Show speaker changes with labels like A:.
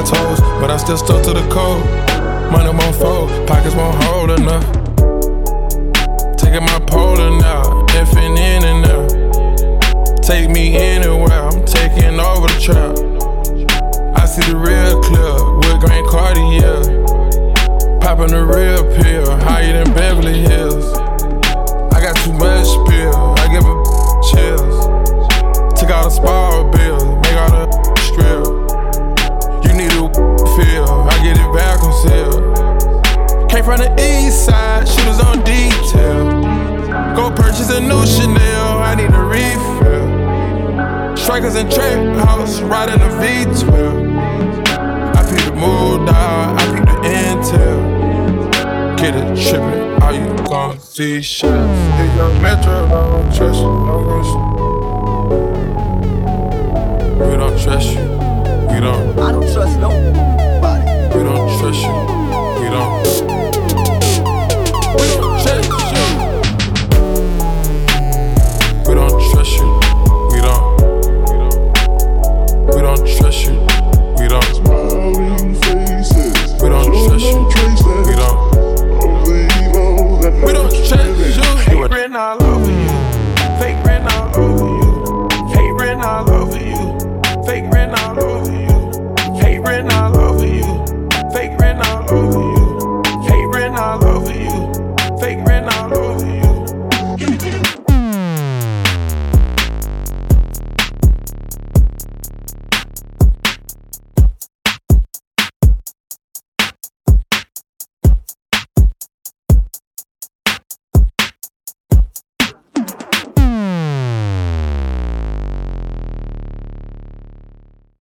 A: my toes, but I still stuck to the code. Money won't fold, pockets won't hold enough. Taking my polar now, effing in and out. Take me anywhere, I'm taking over the trap. I see the real club with Grand Cartier. Popping the real pill, higher than Beverly Hills. From the east side, shooters on detail. Go purchase a new Chanel, I need a refill. Strikers in trap house, riding a V12. I peep the mood dog, I peep the intel. Get it trippin', all you gon' see shit. Hit your metro, don't trust.